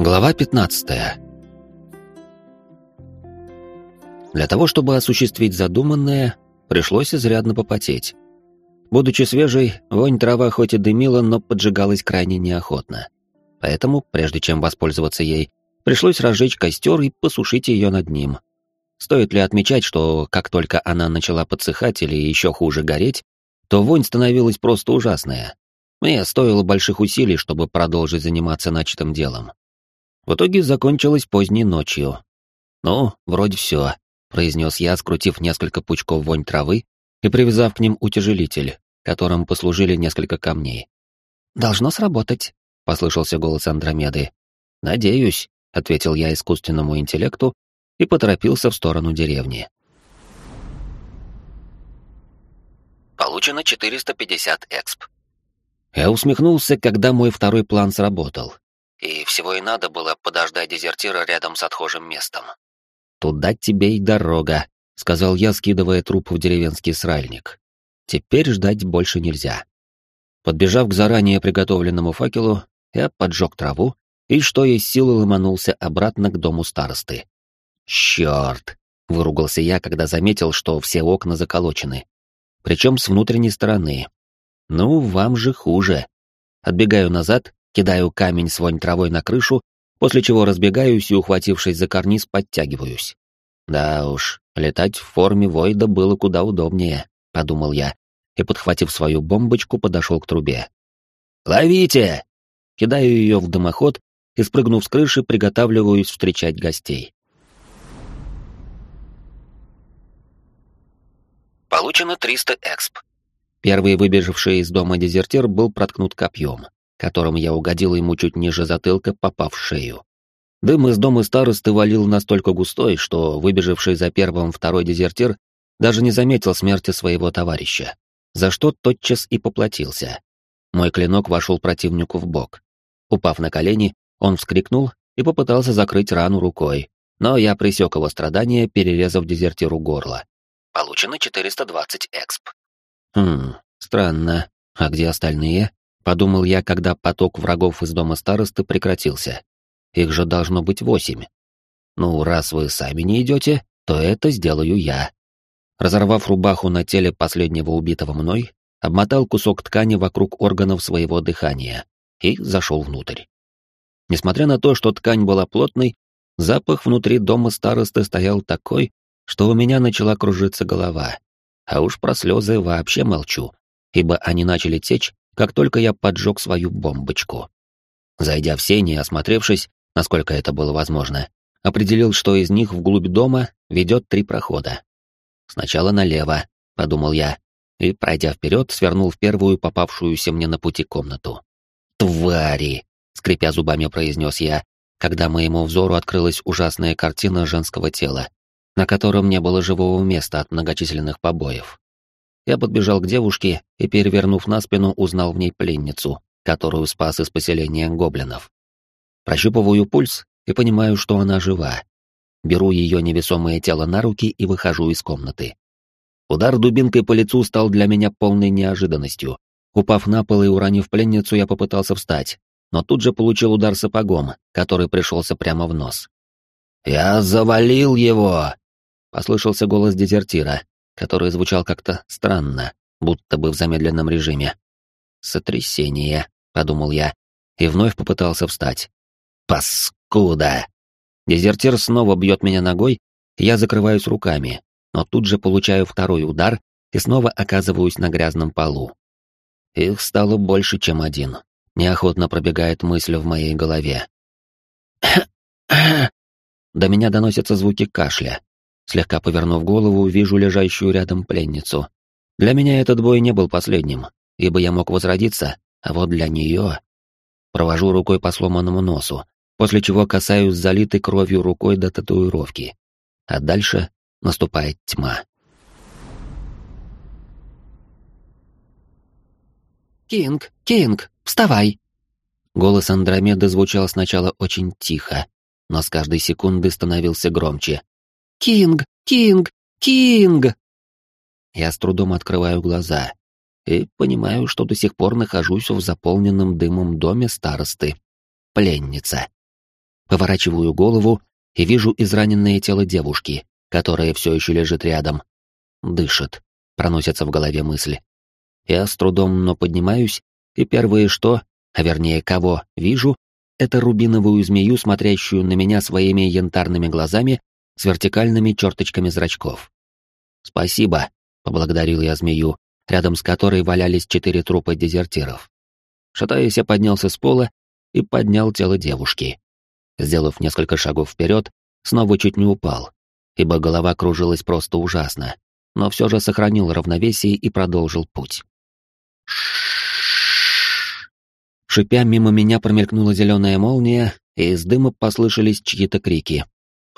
Глава 15. Для того, чтобы осуществить задуманное, пришлось изрядно попотеть. Будучи свежей, вонь трава хоть и дымила, но поджигалась крайне неохотно. Поэтому, прежде чем воспользоваться ей, пришлось разжечь костер и посушить ее над ним. Стоит ли отмечать, что как только она начала подсыхать или еще хуже гореть, то вонь становилась просто ужасная. Мне стоило больших усилий, чтобы продолжить заниматься начатым делом. В итоге закончилось поздней ночью. «Ну, вроде все», — произнес я, скрутив несколько пучков вонь травы и привязав к ним утяжелитель, которым послужили несколько камней. «Должно сработать», — послышался голос Андромеды. «Надеюсь», — ответил я искусственному интеллекту и поторопился в сторону деревни. Получено 450 эксп. Я усмехнулся, когда мой второй план сработал. И всего и надо было подождать дезертира рядом с отхожим местом. «Туда тебе и дорога», — сказал я, скидывая труп в деревенский сральник. «Теперь ждать больше нельзя». Подбежав к заранее приготовленному факелу, я поджег траву и, что есть силы, ломанулся обратно к дому старосты. «Черт!» — выругался я, когда заметил, что все окна заколочены. Причем с внутренней стороны. «Ну, вам же хуже». Отбегаю назад, кидаю камень с вонь травой на крышу, после чего разбегаюсь и, ухватившись за карниз, подтягиваюсь. Да уж, летать в форме Войда было куда удобнее, подумал я, и, подхватив свою бомбочку, подошел к трубе. «Ловите!» Кидаю ее в дымоход и, спрыгнув с крыши, приготавливаюсь встречать гостей. Получено 300 эксп. Первый выбежавший из дома дезертир был проткнут копьем которым я угодил ему чуть ниже затылка, попав в шею. Дым из дома старосты валил настолько густой, что выбежавший за первым второй дезертир даже не заметил смерти своего товарища, за что тотчас и поплатился. Мой клинок вошел противнику в бок. Упав на колени, он вскрикнул и попытался закрыть рану рукой, но я пресек его страдания, перерезав дезертиру горло. Получено 420 эксп. Хм, странно. А где остальные? Подумал я, когда поток врагов из дома старосты прекратился. Их же должно быть восемь. Ну, раз вы сами не идете, то это сделаю я. Разорвав рубаху на теле последнего убитого мной, обмотал кусок ткани вокруг органов своего дыхания и зашел внутрь. Несмотря на то, что ткань была плотной, запах внутри дома старосты стоял такой, что у меня начала кружиться голова. А уж про слезы вообще молчу, ибо они начали течь как только я поджег свою бомбочку. Зайдя в сени осмотревшись, насколько это было возможно, определил, что из них вглубь дома ведет три прохода. Сначала налево, подумал я, и, пройдя вперед, свернул в первую попавшуюся мне на пути комнату. «Твари!» — скрипя зубами произнес я, когда моему взору открылась ужасная картина женского тела, на котором не было живого места от многочисленных побоев. Я подбежал к девушке и, перевернув на спину, узнал в ней пленницу, которую спас из поселения гоблинов. Прощупываю пульс и понимаю, что она жива. Беру ее невесомое тело на руки и выхожу из комнаты. Удар дубинкой по лицу стал для меня полной неожиданностью. Упав на пол и уронив пленницу, я попытался встать, но тут же получил удар сапогом, который пришелся прямо в нос. «Я завалил его!» — послышался голос дезертира, который звучал как-то странно, будто бы в замедленном режиме. «Сотрясение», — подумал я, и вновь попытался встать. «Паскуда!» Дезертир снова бьет меня ногой, я закрываюсь руками, но тут же получаю второй удар и снова оказываюсь на грязном полу. Их стало больше, чем один. Неохотно пробегает мысль в моей голове. До меня доносятся звуки кашля. Слегка повернув голову, вижу лежащую рядом пленницу. Для меня этот бой не был последним, ибо я мог возродиться, а вот для нее... Провожу рукой по сломанному носу, после чего касаюсь залитой кровью рукой до татуировки. А дальше наступает тьма. «Кинг, Кинг, вставай!» Голос Андромеды звучал сначала очень тихо, но с каждой секундой становился громче. Кинг! Кинг! Кинг!» Я с трудом открываю глаза. и понимаю, что до сих пор нахожусь в заполненном дымом доме старосты. Пленница. Поворачиваю голову и вижу израненное тело девушки, которая все еще лежит рядом. Дышит. Проносятся в голове мысли. Я с трудом, но поднимаюсь, и первое что, а вернее кого, вижу, это рубиновую змею, смотрящую на меня своими янтарными глазами с вертикальными черточками зрачков. «Спасибо», — поблагодарил я змею, рядом с которой валялись четыре трупа дезертиров. Шатаясь, я поднялся с пола и поднял тело девушки. Сделав несколько шагов вперед, снова чуть не упал, ибо голова кружилась просто ужасно, но все же сохранил равновесие и продолжил путь. Шипя, мимо меня промелькнула зеленая молния, и из дыма послышались чьи-то крики.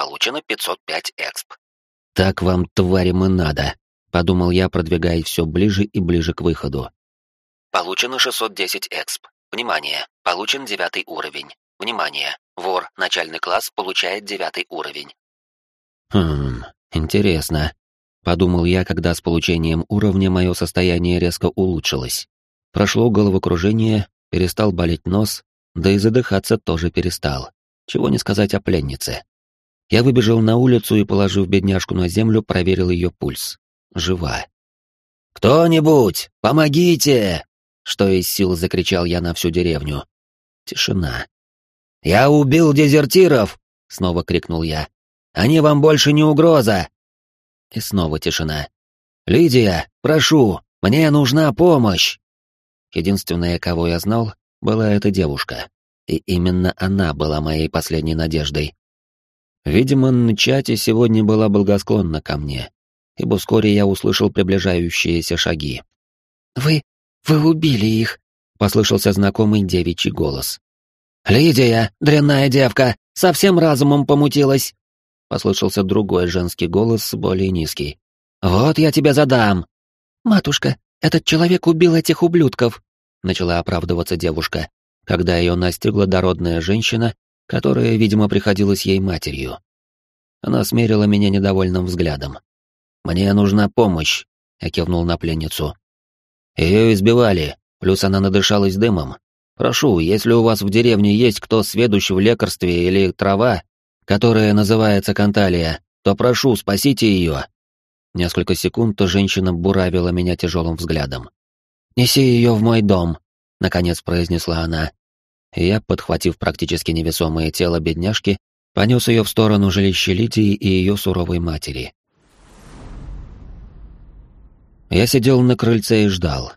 «Получено 505 эксп». «Так вам, тварям, и надо», — подумал я, продвигаясь все ближе и ближе к выходу. «Получено 610 эксп. Внимание! Получен девятый уровень. Внимание! Вор, начальный класс, получает девятый уровень». «Хм, интересно», — подумал я, когда с получением уровня мое состояние резко улучшилось. Прошло головокружение, перестал болеть нос, да и задыхаться тоже перестал. Чего не сказать о пленнице. Я выбежал на улицу и, положив бедняжку на землю, проверил ее пульс. Жива. «Кто-нибудь, помогите!» Что из сил закричал я на всю деревню. Тишина. «Я убил дезертиров!» — снова крикнул я. «Они вам больше не угроза!» И снова тишина. «Лидия, прошу, мне нужна помощь!» Единственная, кого я знал, была эта девушка. И именно она была моей последней надеждой. Видимо, на чате сегодня была благосклонна ко мне, ибо вскоре я услышал приближающиеся шаги. «Вы... вы убили их!» — послышался знакомый девичий голос. «Лидия, дрянная девка, совсем разумом помутилась!» Послышался другой женский голос, более низкий. «Вот я тебе задам!» «Матушка, «Этот человек убил этих ублюдков», — начала оправдываться девушка, когда ее настигла дородная женщина, которая, видимо, приходилась ей матерью. Она смерила меня недовольным взглядом. «Мне нужна помощь», — я кивнул на пленницу. «Ее избивали, плюс она надышалась дымом. Прошу, если у вас в деревне есть кто сведущий в лекарстве или трава, которая называется канталия, то прошу, спасите ее. Несколько секунд женщина буравила меня тяжелым взглядом. «Неси ее в мой дом», — наконец произнесла она. Я, подхватив практически невесомое тело бедняжки, понес ее в сторону жилища Лидии и ее суровой матери. Я сидел на крыльце и ждал.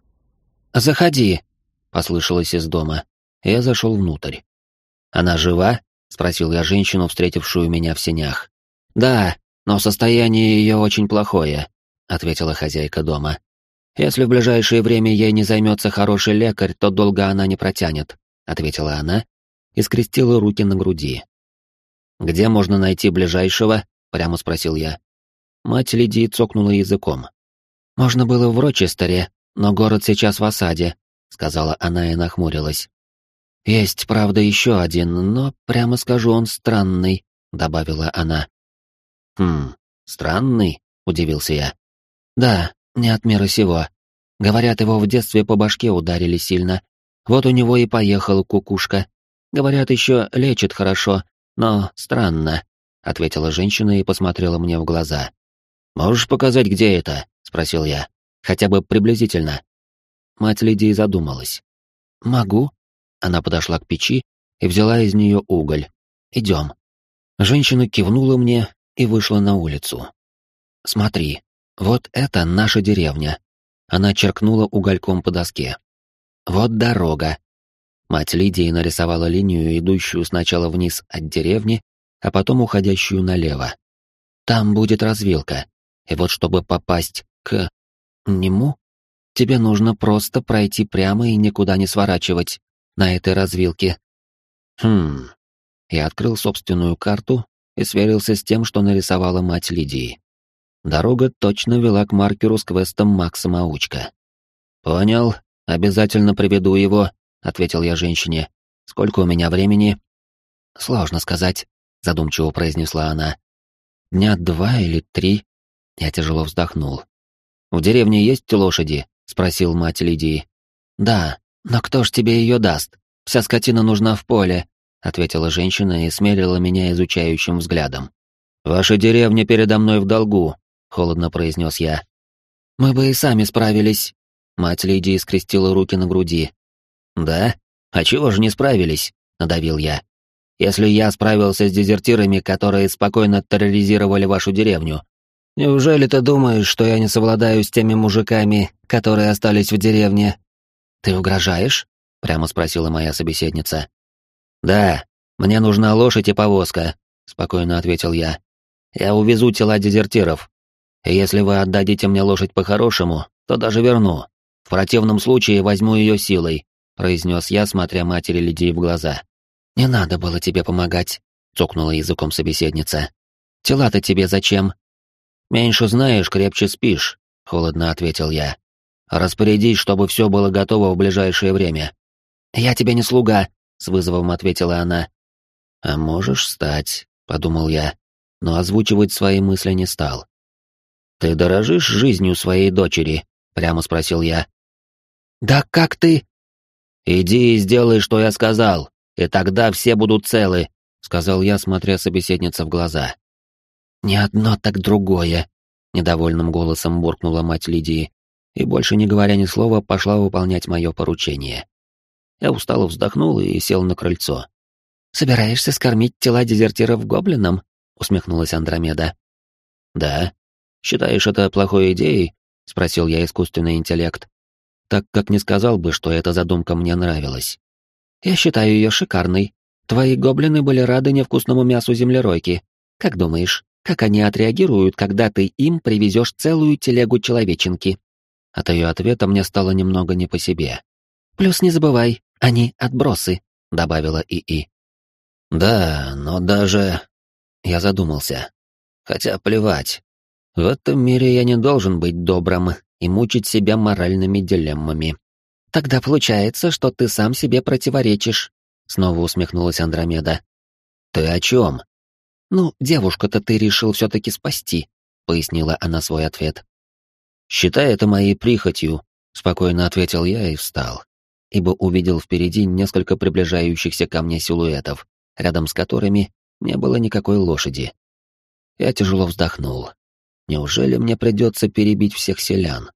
«Заходи», — послышалось из дома. Я зашел внутрь. «Она жива?» — спросил я женщину, встретившую меня в сенях. «Да», но состояние ее очень плохое», — ответила хозяйка дома. «Если в ближайшее время ей не займется хороший лекарь, то долго она не протянет», — ответила она и скрестила руки на груди. «Где можно найти ближайшего?» — прямо спросил я. Мать Лидии цокнула языком. «Можно было в Рочестере, но город сейчас в осаде», — сказала она и нахмурилась. «Есть, правда, еще один, но, прямо скажу, он странный», — добавила она. «Хм, странный», — удивился я. «Да, не от мира сего. Говорят, его в детстве по башке ударили сильно. Вот у него и поехал кукушка. Говорят, еще лечит хорошо, но странно», — ответила женщина и посмотрела мне в глаза. «Можешь показать, где это?» — спросил я. «Хотя бы приблизительно». Мать Лидии задумалась. «Могу». Она подошла к печи и взяла из нее уголь. «Идем». Женщина кивнула мне и вышла на улицу. «Смотри, вот это наша деревня». Она черкнула угольком по доске. «Вот дорога». Мать Лидии нарисовала линию, идущую сначала вниз от деревни, а потом уходящую налево. «Там будет развилка, и вот чтобы попасть к... нему, тебе нужно просто пройти прямо и никуда не сворачивать на этой развилке». «Хм...» Я открыл собственную карту и сверился с тем, что нарисовала мать Лидии. Дорога точно вела к маркеру с квестом Макса-маучка. «Понял, обязательно приведу его», — ответил я женщине. «Сколько у меня времени?» «Сложно сказать», — задумчиво произнесла она. «Дня два или три?» Я тяжело вздохнул. «В деревне есть лошади?» — спросил мать Лидии. «Да, но кто ж тебе ее даст? Вся скотина нужна в поле», — ответила женщина и смерила меня изучающим взглядом. «Ваша деревня передо мной в долгу», — холодно произнес я. «Мы бы и сами справились». Мать Лидии скрестила руки на груди. «Да? А чего же не справились?» — надавил я. «Если я справился с дезертирами, которые спокойно терроризировали вашу деревню, неужели ты думаешь, что я не совладаю с теми мужиками, которые остались в деревне?» «Ты угрожаешь?» — прямо спросила моя собеседница. «Да, мне нужна лошадь и повозка», — спокойно ответил я. «Я увезу тела дезертиров. И если вы отдадите мне лошадь по-хорошему, то даже верну. В противном случае возьму ее силой, произнес я, смотря матери Лидии в глаза. Не надо было тебе помогать, цокнула языком собеседница. Тела-то тебе зачем? Меньше знаешь, крепче спишь, холодно ответил я. Распорядись, чтобы все было готово в ближайшее время. Я тебе не слуга, с вызовом ответила она. А можешь стать, подумал я, но озвучивать свои мысли не стал. Ты дорожишь жизнью своей дочери? прямо спросил я. Да как ты? «Иди и сделай, что я сказал, и тогда все будут целы», — сказал я, смотря собеседница в глаза. «Не одно, так другое», — недовольным голосом буркнула мать Лидии, и, больше не говоря ни слова, пошла выполнять мое поручение. Я устало вздохнул и сел на крыльцо. «Собираешься скормить тела дезертиров гоблинам?» — усмехнулась Андромеда. «Да. Считаешь это плохой идеей?» — спросил я искусственный интеллект так как не сказал бы, что эта задумка мне нравилась. Я считаю ее шикарной. Твои гоблины были рады невкусному мясу землеройки. Как думаешь, как они отреагируют, когда ты им привезешь целую телегу человеченки? От ее ответа мне стало немного не по себе. Плюс не забывай, они отбросы, добавила ИИ. Да, но даже... Я задумался. Хотя плевать. В этом мире я не должен быть добрым и мучить себя моральными дилеммами. Тогда получается, что ты сам себе противоречишь, снова усмехнулась Андромеда. Ты о чем? Ну, девушку-то ты решил все-таки спасти, пояснила она свой ответ. Считай это моей прихотью, спокойно ответил я и встал, ибо увидел впереди несколько приближающихся ко мне силуэтов, рядом с которыми не было никакой лошади. Я тяжело вздохнул. Неужели мне придется перебить всех селян?